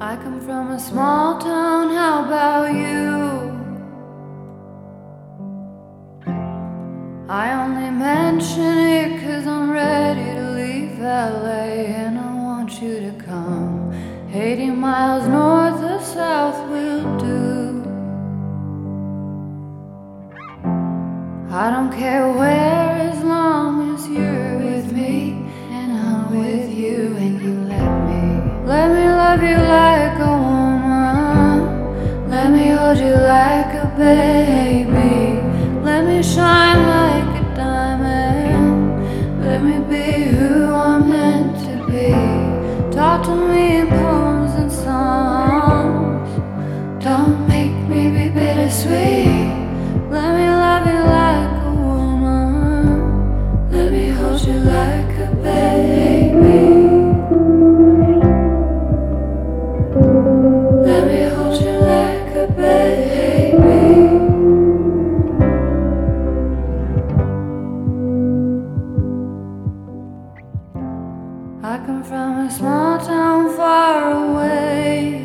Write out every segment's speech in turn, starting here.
I come from a small town, how about you? I only mention it cause I'm ready to leave LA and I want you to come. 80 miles north or south will do. I don't care where as long as you're with me and I'm with you and you let me. Let me love you hold you like a baby. Let me shine from a small town far away.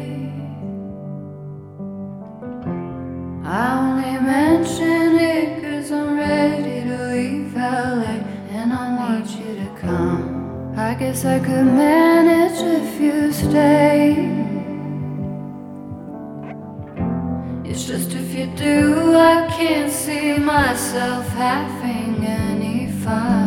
I only mention it cause I'm ready to leave LA and I want you to come. I guess I could manage if you stay. It's just if you do, I can't see myself having any fun.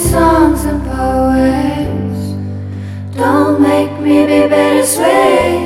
Songs and poems. Don't make me be bittersweet.